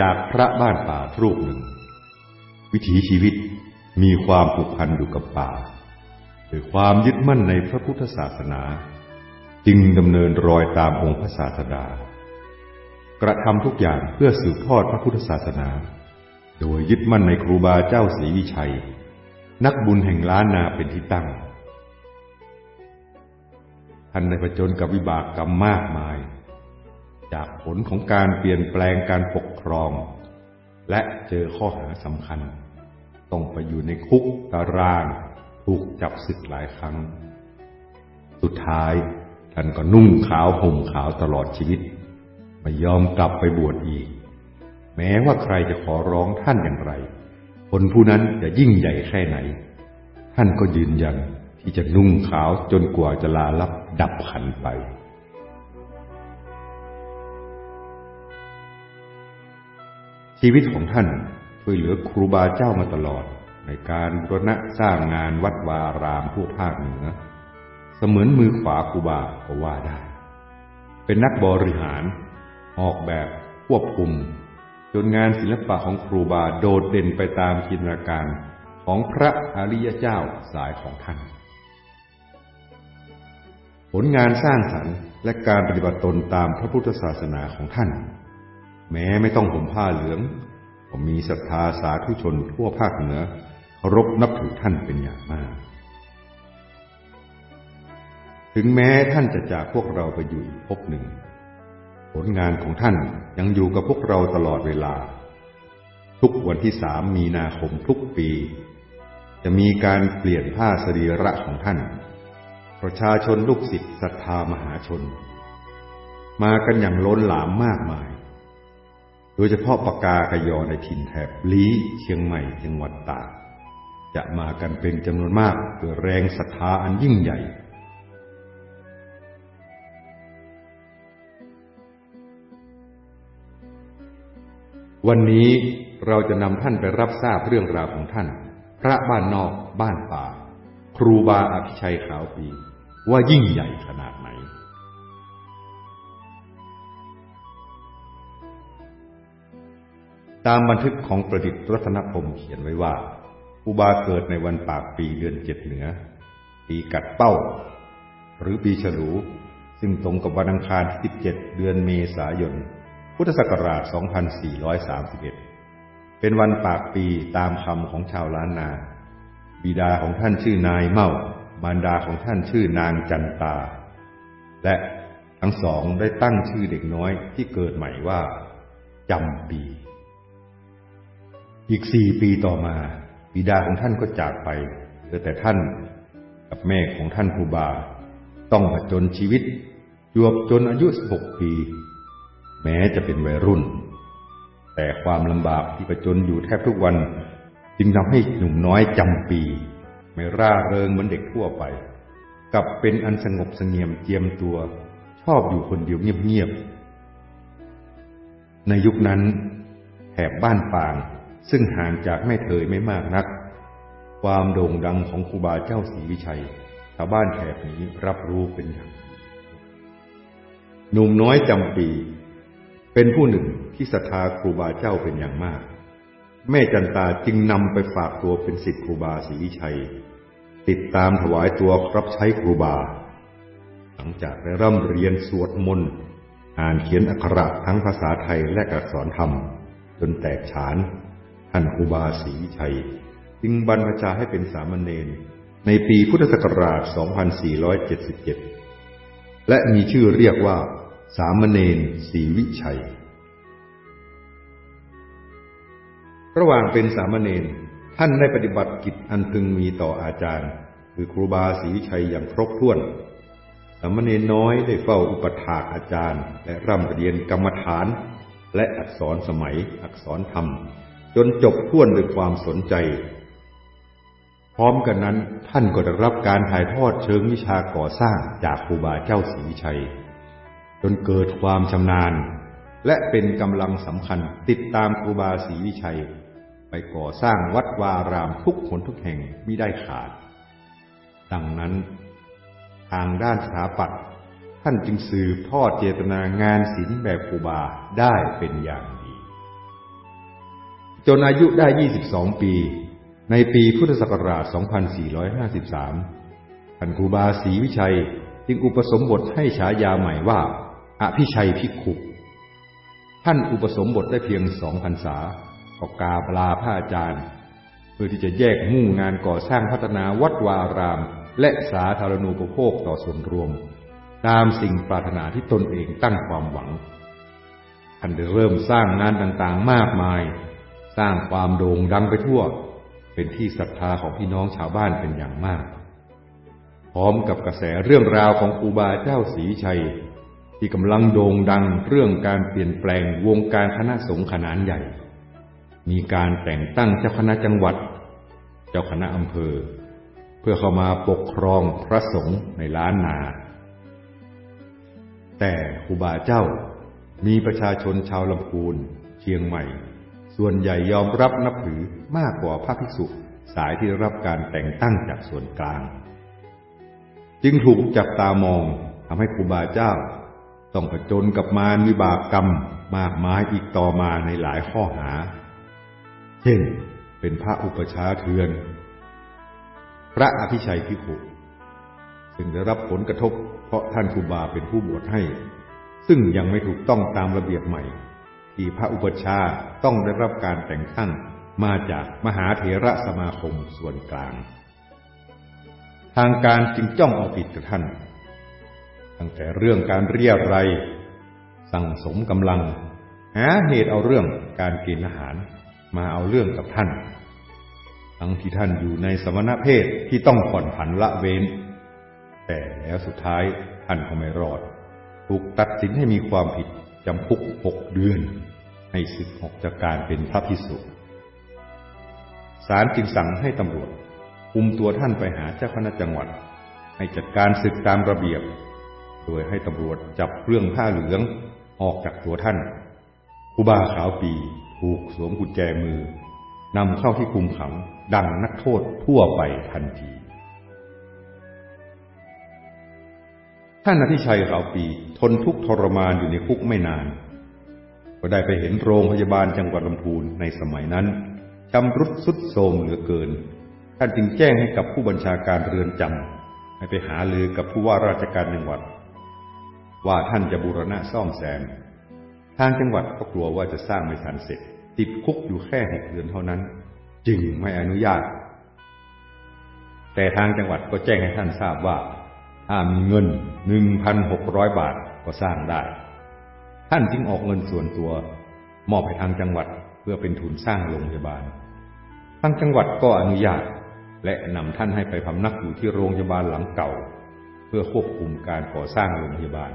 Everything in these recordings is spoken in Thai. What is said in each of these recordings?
จากพระบ้านป่ารูปหนึ่ง วิถีชีวิตมีความผูกพันอยู่กับป่าด้วยความยึดมั่นในพระพุทธศาสนา จึงดำเนินรอยตามองค์พระศาสดา กระทำทุกอย่างเพื่อสืบทอดพระพุทธศาสนา โดยยึดมั่นในครูบาเจ้าศรีวิชัย นักบุญแห่งล้านนาเป็นที่ตั้งท่านได้ประจนกับวิบากกรรมมากมาย จากผลของการเปลี่ยนแปลงการปกครอง และเจอข้อหาสำคัญ ต้องไปอยู่ในคุกตาราง ถูกจับศึกหลายครั้ง สุดท้ายท่านก็นุ่งขาวห่มขาวตลอดชีวิต ไม่ยอมกลับไปบวชอีก แม้ว่าใครจะขอร้องท่านอย่างไร คนผู้นั้นจะยิ่งใหญ่แค่ไหน ท่านก็ยืนยันที่จะนุ่งขาวจนกว่าจะลาลับดับขันไป ชีวิตของท่านช่วยเหลือครูบาเจ้ามาตลอด ในการรณะสร้างงานวัดวารามทั่วภาคเหนือ เสมือนมือขวาครูบาก็ว่าได้ เป็นนักบริหาร ออกแบบควบคุม จนงานศิลปะของครูบาโดดเด่นไปตามจินตนาการของพระอริยเจ้าสายของท่าน ผลงานสร้างสรรค์และการปฏิบัติตนตามพระพุทธศาสนาของท่าน แม้ไม่ต้องห่มผ้าเหลืองก็มีศรัทธาสาธุชนทั่วภาคเหนือเคารพนับถือท่านเป็นอย่างมาก ถึงแม้ท่านจะจากพวกเราไปอยู่อีกภพหนึ่ง ผลงานของท่านยังอยู่กับพวกเราตลอดเวลา ทุกวันที่สามมีนาคมทุกปี จะมีการเปลี่ยนผ้าสรีระของท่าน ประชาชนลูกศิษย์ศรัทธามหาชน มากันอย่างล้นหลามมากมาย โดยเฉพาะปากกากยอในถิ่นแถบลี้เชียงใหม่จังหวัดตากจะมากันเป็นจำนวนมากเพื่อแรงศรัทธาอันยิ่งใหญ่ วันนี้เราจะนำท่านไปรับทราบเรื่องราวของท่าน พระบ้านนอกบ้านป่า ครูบาอภิชัยขาวปี ว่ายิ่งใหญ่ขนาดไหน ตามบันทึกของประดิษฐ์รัตนพรมเขียนไว้ว่า อุบาเกิดในวันปากปีเดือนเจ็ดเหนือ ปีกัดเป้า หรือปีฉลู ซึ่งตรงกับวันอังคารที่17 เดือนเมษายน พุทธศักราช 2431 เป็นวันปากปีตามคำของชาวล้านนา บิดาของท่านชื่อนายเม่ามารดาของท่านชื่อนางจันตา และทั้งสองได้ตั้งชื่อเด็กน้อยที่เกิดใหม่ว่าจำปี อีกสี่ปีต่อมา บิดาของท่านก็จากไปเหลือแต่ท่านกับแม่ของท่านภูบา ต้องผจญชีวิตจวบจนอายุสิบหกปี แม้จะเป็นวัยรุ่น แต่ความลำบากที่ผจญอยู่แทบทุกวัน จึงทำให้หนุ่มน้อยจำปี ไม่ร่าเริงเหมือนเด็กทั่วไป กลับเป็นอันสงบสงเงียมเจียมตัว ชอบอยู่คนเดียวเงียบๆในยุคนั้นแถบบ้านปาง ซึ่งห่างจากแม่เถยไม่มากนัก ความโด่งดังของครูบาเจ้าศรีวิชัยชาวบ้านแถบนี้รับรู้เป็นอย่างหนุ่มน้อยจำปี เป็นผู้หนึ่งที่ศรัทธาครูบาเจ้าเป็นอย่างมาก แม่จันตาจึงนำไปฝากตัวเป็นศิษย์ครูบาศรีวิชัย ติดตามถวายตัวรับใช้ครูบา หลังจากได้ร่ำเรียนสวดมนต์อ่านเขียนอักขระทั้งภาษาไทยและอักษรธรรม จนแตกฉาน ท่านครูบาศรีวิชัย จึงบรรพชาให้เป็นสามเณรในปีพุทธศักราช 2477 และมีชื่อเรียกว่า สามเณรศรีวิชัย ระหว่างเป็นสามเณรท่านได้ปฏิบัติกิจอันพึงมีต่ออาจารย์ คือครูบาศรีชัยอย่างครบถ้วนสามเณรน้อยได้เฝ้าอุปถากอาจารย์ และร่ำเรียนกรรมฐาน และอักษรสมัยอักษรธรรม จนจบท่วนด้วยความสนใจ พร้อมกันนั้นท่านก็ได้รับการถ่ายทอดเชิงวิชาก่อสร้างจากครูบาเจ้าศรีชัย จนเกิดความชำนาญ และเป็นกำลังสำคัญติดตามครูบาศรีวิชัย ไปก่อสร้างวัดวารามทุกคนทุกแห่งมิได้ขาด ดังนั้น ทางด้านสถาปัตย์ท่านจึงสืบทอดเจตนางานศิลป์แบบครูบาได้เป็นอย่างดี จนอายุได้ 22 ปี ในปีพุทธศักราช 2453ท่านครูบาศรีวิชัยจึงอุปสมบทให้ฉายาใหม่ว่าอภิชัยพิขุท่านอุปสมบทได้เพียงสองพรรษาก็กาบลาพระอาจารย์ เพื่อที่จะแยกมุ่งงานก่อสร้างพัฒนาวัดวาราม และสาธารณูปโภคต่อส่วนรวม ตามสิ่งปรารถนาที่ตนเองตั้งความหวัง ท่านได้เริ่มสร้างงานต่างๆมากมาย สร้างความโด่งดังไปทั่ว เป็นที่ศรัทธาของพี่น้องชาวบ้านเป็นอย่างมาก พร้อมกับกระแสเรื่องราวของครูบาเจ้าศรีชัย ที่กำลังโด่งดังเรื่องการเปลี่ยนแปลงวงการคณะสงฆ์ขนาดใหญ่ มีการแต่งตั้งเจ้าคณะจังหวัด เจ้าคณะอำเภอ เพื่อเข้ามาปกครองพระสงฆ์ในล้านนา แต่ครูบาเจ้ามีประชาชนชาวลำพูนเชียงใหม่ ส่วนใหญ่ยอมรับนับถือมากกว่าพระภิกษุ สายที่รับการแต่งตั้งจากส่วนกลาง จึงถูกจับตามองทำให้ครูบาเจ้า ต้องประจนกับมารวิบากกรรมมากมายอีกต่อมาในหลายข้อหา เช่น เป็นพระอุปชาเทือน พระอภิชัยพิขุซึ่งได้รับผลกระทบเพราะท่านครูบาเป็นผู้บวชให้ ซึ่งยังไม่ถูกต้องตามระเบียบใหม่ ที่พระอุปชาต้องได้รับการแต่งตั้งมาจากมหาเถระสมาคมส่วนกลาง ทางการจึงจ้องเอาผิดกับท่าน ตั้งแต่เรื่องการเรียรไรสั่งสมกำลัง หาเหตุเอาเรื่องการกินอาหารมาเอาเรื่องกับท่าน ทั้งที่ท่านอยู่ในสมณเพศที่ต้องผ่อนผันละเว้น แต่แล้วสุดท้ายท่านก็ไม่รอด ถูกตัดสินให้มีความผิด จำคุกหกเดือน ให้สึกออกจากการเป็นพระพิสุศาลจึงสั่งให้ตำรวจคุมตัวท่านไปหาเจ้าคณะจังหวัด ให้จัดการศึกตามระเบียบ โดยให้ตำรวจจับเรื่องผ้าเหลืองออกจากตัวท่านคูบาขาวปีถูกสวมกุญแจมือนำเข้าที่คุมขังดังนักโทษทั่วไปทันที ท่านอธิชัยขาวปีทนทุกทรมานอยู่ในคุกไม่นาน ก็ได้ไปเห็นโรงพยาบาลจังหวัดลำพูนในสมัยนั้นชำรุดสุดโทรมเหลือเกิน ท่านจึงแจ้งให้กับผู้บัญชาการเรือนจำให้ไปหาลือกับผู้ว่าราชการจังหวัด ว่าท่านจะบูรณะซ่อมแซม ทางจังหวัดก็กลัวว่าจะสร้างไม่ทันเสร็จ ติดคุกอยู่แค่หกเดือนเท่านั้น จึงไม่อนุญาต แต่ทางจังหวัดก็แจ้งให้ท่านทราบว่า ถ้ามีเงินหนึ่งพันหกร้อยบาทก็สร้างได้ ท่านจึงออกเงินส่วนตัว มอบให้ทางจังหวัดเพื่อเป็นทุนสร้างโรงพยาบาล ทางจังหวัดก็อนุญาต และนำท่านให้ไปพำนักอยู่ที่โรงพยาบาลหลังเก่า เพื่อควบคุมการก่อสร้างโรงพยาบาล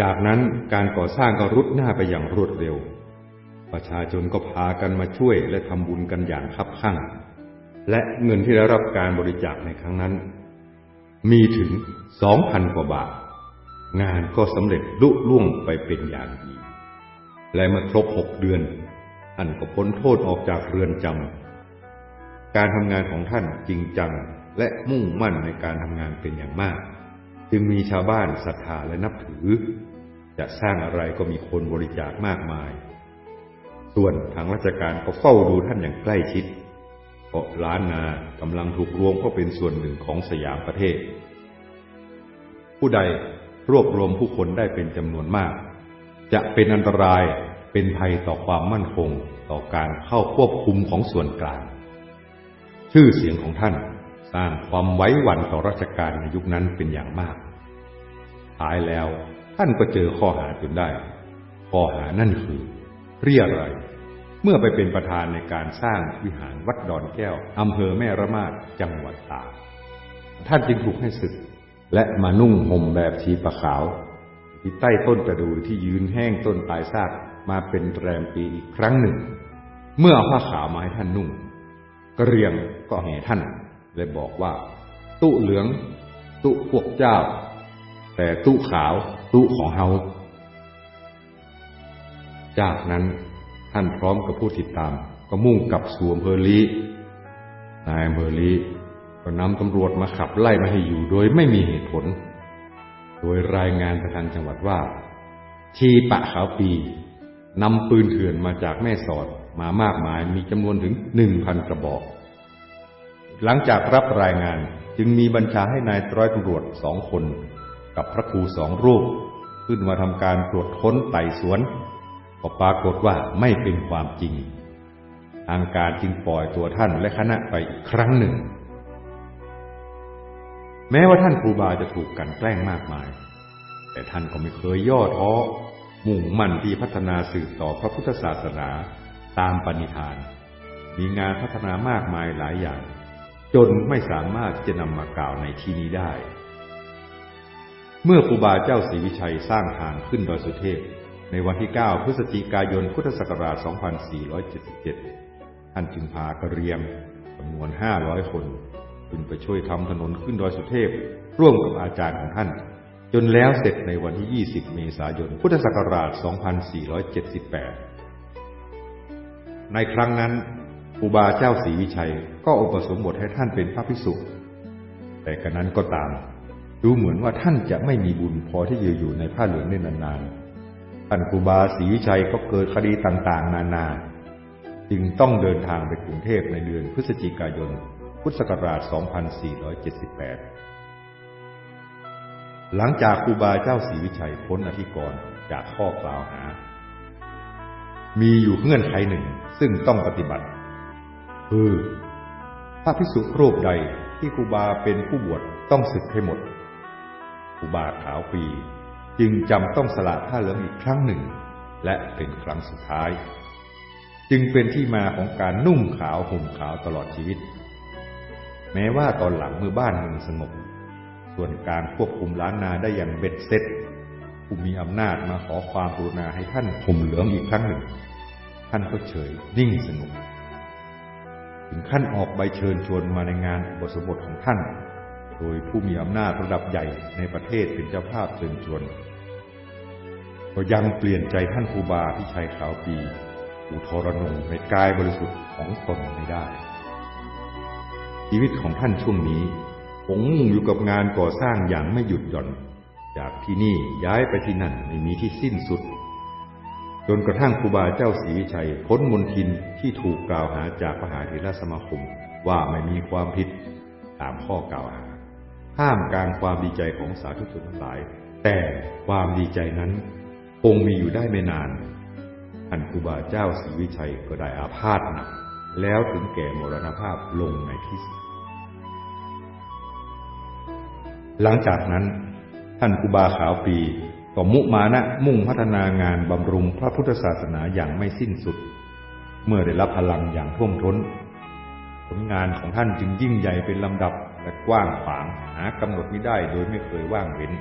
จากนั้นการก่อสร้างก็รุดหน้าไปอย่างรวดเร็ว ประชาชนก็พากันมาช่วยและทำบุญกันอย่างคับคั่งและเงินที่ได้รับการบริจาคในครั้งนั้น มีถึงสองพันกว่าบาท งานก็สำเร็จลุล่วงไปเป็นอย่างดี และเมื่อครบหกเดือน ท่านก็พ้นโทษออกจากเรือนจำ การทำงานของท่านจริงจังและมุ่งมั่นในการทำงานเป็นอย่างมาก จึงมีชาวบ้านศรัทธาและนับถือ จะสร้างอะไรก็มีคนบริจาคมากมาย ส่วนทางราชการก็เฝ้าดูท่านอย่างใกล้ชิด เพราะล้านนากำลังถูกรวมเข้าเป็นส่วนหนึ่งของสยามประเทศ ผู้ใดรวบรวมผู้คนได้เป็นจำนวนมาก จะเป็นอันตรายเป็นภัยต่อความมั่นคงต่อการเข้าควบคุมของส่วนกลาง ชื่อเสียงของท่านสร้างความไว้หวันต่อราชการในยุคนั้นเป็นอย่างมาก ท้ายแล้วท่านก็เจอข้อหาจนได้ ข้อหานั่นคือเรียอะไร เมื่อไปเป็นประธานในการสร้างวิหารวัดดอนแก้ว อำเภอแม่ระมาดจังหวัดตากท่านจึงถูกให้ศึก และมานุ่งห่มแบบชีปะขาวที่ใต้ต้นประดูที่ยืนแห้งต้นตายซากมาเป็นแรมปีอีกครั้งหนึ่ง เมื่อผ้าขาวมาให้ท่านนุ่งกระเรียงก็แห่ท่านและบอกว่า ตุเหลือง ตุพวกเจ้า แต่ตุขาว ตุของเฮาจากนั้น ท่านพร้อมกับผู้ติดตาม ก็มุ่งกลับสู่อำเภอลีนายอำเภอลีก็นำตำรวจมาขับไล่มาให้อยู่โดยไม่มีเหตุผล โดยรายงานประธานจังหวัดว่า ชีปะขาวปีนำปืนเถื่อนมาจากแม่สอดมามากมายมีจำนวนถึงหนึ่งพันกระบอก หลังจากรับรายงานจึงมีบัญชาให้นายร้อยตำรวจสองคน กับพระครูสองรูป ขึ้นมาทำการตรวจค้นไต่สวน ก็ปรากฏว่าไม่เป็นความจริง ทางการจึงปล่อยตัวท่านและคณะไปอีกครั้งหนึ่ง แม้ว่าท่านครูบาจะถูกกันแกล้งมากมาย แต่ท่านก็ไม่เคยย่อท้อ มุ่งมั่นที่พัฒนาสืบต่อพระพุทธศาสนาตามปณิธาน มีงานพัฒนามากมายหลายอย่าง จนไม่สามารถจะนำมากล่าวในที่นี้ได้ เมื่อครูบาเจ้าศรีวิชัยสร้างทางขึ้นดอยสุเทพ ในวันที่ 9 พฤศจิกายน พุทธศักราช 2477 ท่านจึงพากระเรียงจำนวน 500 คนขึ้นไปช่วยทำถนนขึ้นดอยสุเทพ ร่วมกับอาจารย์ของท่าน จนแล้วเสร็จในวันที่ 20 เมษายน พุทธศักราช 2478 ในครั้งนั้นครูบาเจ้าศรีวิชัยก็อุปสมบทให้ท่านเป็นพระภิกษุ แต่กระนั้นก็ตาม ดูเหมือนว่าท่านจะไม่มีบุญพอที่จะอยู่ในผ้าเหลืองได้นานๆ ท่านครูบาศรีวิชัยก็เกิดคดีต่างๆ นานา จึงต้องเดินทางไปกรุงเทพในเดือนพฤศจิกายน พุทธศักราช 2478 หลังจากครูบาเจ้าศรีวิชัยพ้นอธิกรณ์จากข้อกล่าวหา มีอยู่เงื่อนไขหนึ่งซึ่งต้องปฏิบัติ คือพระภิกษุรูปใดที่ครูบาเป็นผู้บวชต้องศึกให้หมดครูบาขาวปี จึงจำต้องสละผ้าเหลืองอีกครั้งหนึ่ง และเป็นครั้งสุดท้าย จึงเป็นที่มาของการนุ่งขาวห่มขาวตลอดชีวิต แม้ว่าตอนหลังเมื่อบ้านเมืองสงบ ส่วนการควบคุมล้านนาได้อย่างเบ็ดเสร็จผู้มีอำนาจมาขอความกรุณาให้ท่านห่มเหลืองอีกครั้งหนึ่ง ท่านก็เฉยนิ่งสงบถึงขั้นออกใบเชิญชวนมาในงานบทสมบทของท่าน โดยผู้มีอำนาจระดับใหญ่ในประเทศเป็นเจ้าภาพเชิญชวน ก็ยังเปลี่ยนใจท่านครูบาที่ชัยขาวปี อุทรนงในกายบริสุทธิ์ของตนไม่ได้ ชีวิตของท่านช่วงนี้คงมุ่งอยู่กับงานก่อสร้างอย่างไม่หยุดหย่อน จากที่นี่ย้ายไปที่นั่นไม่มีที่สิ้นสุด จนกระทั่งครูบาเจ้าศรีชัยพ้นมนทินที่ถูกกล่าวหาจากมหาเถรสมาคมว่าไม่มีความผิดตามข้อกล่าวหา ห้ามกลางความดีใจของสาธุชนทั้งหลาย แต่ความดีใจนั้นคงมีอยู่ได้ไม่นานท่านครูบาเจ้าศรีวิชัยก็ได้อาพาธหนักแล้วถึงแก่มรณภาพลงในที่สุด หลังจากนั้น ท่านครูบาขาวปีก็มุมานะมุ่งพัฒนางานบำรุงพระพุทธศาสนาอย่างไม่สิ้นสุด เมื่อได้รับพลังอย่างท่วมท้น ลงานของท่านจึงยิ่งใหญ่เป็นลำดับและกว้างขวางหากำหนดไม่ได้โดยไม่เคยว่างเว้น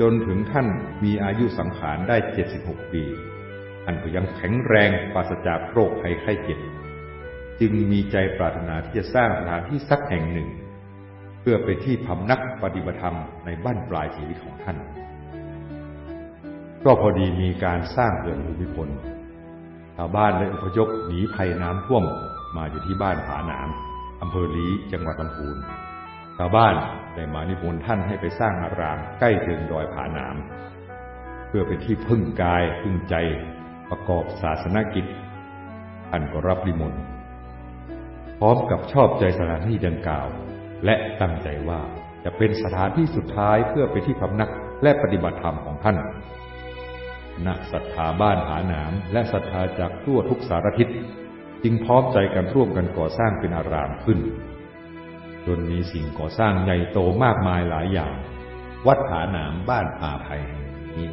จนถึงท่านมีอายุสังขารได้เจ็ดสิบหกปีท่านก็ยังแข็งแรงปราศจากโรคภัยไข้เจ็บจึงมีใจปรารถนาที่จะสร้างสถานที่สักแห่งหนึ่ง เพื่อเป็นที่พำนักปฏิบัติธรรมในบ้านปลายชีวิตของท่าน ก็พอดีมีการสร้างเขื่อนภูมิพล ชาวบ้านได้อพยพหนีภัยน้ำท่วมมาอยู่ที่บ้านผาหนามอำเภอลีจังหวัดลำพูนชาวบ้านได้มานิมนต์ท่านให้ไปสร้างอารามใกล้เชิงดอยผาหนาม เพื่อเป็นที่พึ่งกายพึ่งใจประกอบศาสนกิจท่านก็รับนิมนต์พร้อมกับชอบใจสถานที่ดังกล่าว และตั้งใจว่าจะเป็นสถานที่สุดท้ายเพื่อเป็นที่พำนักและปฏิบัติธรรมของท่าน ณศรัทธาบ้านผาหนาม และศรัทธาจากทั่วทุกสารทิศจึงพร้อมใจกันร่วมกันก่อสร้างเป็นอารามขึ้น จนมีสิ่งก่อสร้างใหญ่โตมากมายหลายอย่าง วัดผาหนามบ้านป่าไผ่แห่งนี้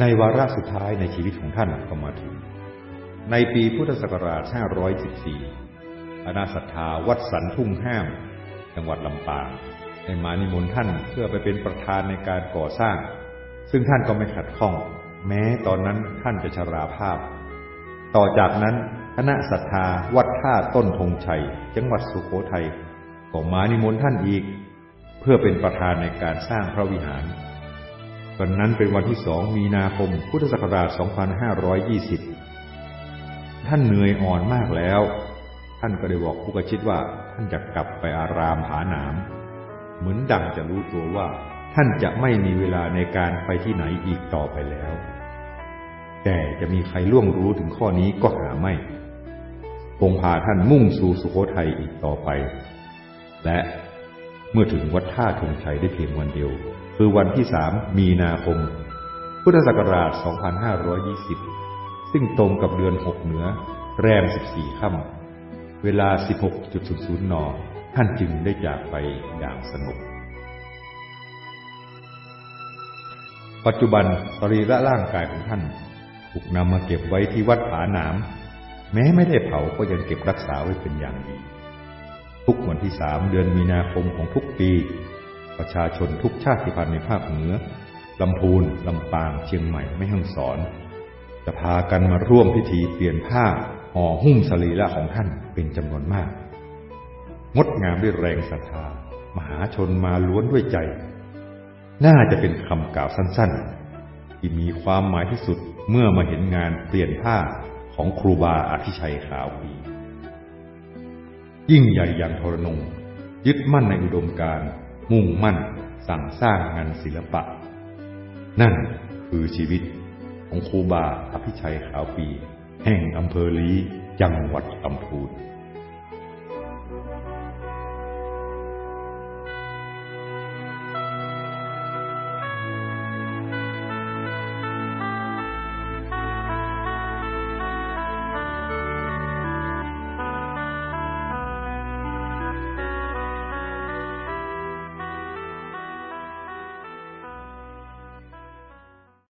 ในวาระสุดท้ายในชีวิตของท่านก็มาถึง ในปีพุทธศักราช 514คณะศรัทธาวัดสันทุ่งห้าม จังหวัดลำปางได้มานิมนต์ท่านเพื่อไปเป็นประธานในการก่อสร้าง ซึ่งท่านก็ไม่ขัดข้อง แม้ตอนนั้นท่านจะชราภาพ ต่อจากนั้นคณะศรัทธาวัดท่าต้นธงชัย จังหวัดสุโขทัยก็มานิมนต์ท่านอีก เพื่อเป็นประธานในการสร้างพระวิหารวันนั้นเป็นวันที่สองมีนาคมพุทธศักราช 2520 ท่านเหนื่อยอ่อนมากแล้ว ท่านก็ได้บอกผู้กชิตว่า ท่านจะกลับไปอารามผาหนาม เหมือนดังจะรู้ตัวว่า ท่านจะไม่มีเวลาในการไปที่ไหนอีกต่อไปแล้ว แต่จะมีใครล่วงรู้ถึงข้อนี้ก็หาไม่ คงพาท่านมุ่งสู่สุโขทัยอีกต่อไป และเมื่อถึงวัดท่าธงชัยได้เพียงวันเดียว คือวันที่สามมีนาคม พุทธศักราช 2520 ซึ่งตรงกับเดือน6เหนือ แรม 14 ค่ำ เวลา 16.00 น ท่านจึงได้จากไปอย่างสงบ ปัจจุบันสรีระร่างกายของท่านถูกนำมาเก็บไว้ที่วัดผาหนาม แม้ไม่ได้เผาก็ยังเก็บรักษาไว้เป็นอย่างดี ทุกวันที่สามเดือนมีนาคมของทุกปี ประชาชนทุกชาติพันธุ์ในภาคเหนือลำพูนลำปาง เชียงใหม่ ไม่ห้องสอน จะพากันมาร่วมพิธีเปลี่ยนผ้า ห่อหุ้มสรีระของท่านเป็นจำนวนมาก งดงามด้วยแรงศรัทธามหาชนมาล้วนด้วยใจ น่าจะเป็นคำกล่าวสั้นๆ ที่มีความหมายที่สุดเมื่อมาเห็นงานเปลี่ยนผ้าของครูบาอภิชัยขาวปียิ่งใหญ่อย่างทรนงยึดมั่นในอุดมการ มุ่งมั่นสั่งสร้างงานศิลปะ นั่นคือชีวิตของครูบาอภิชัยขาวปี แห่งอำเภอลีจังหวัดลำพูน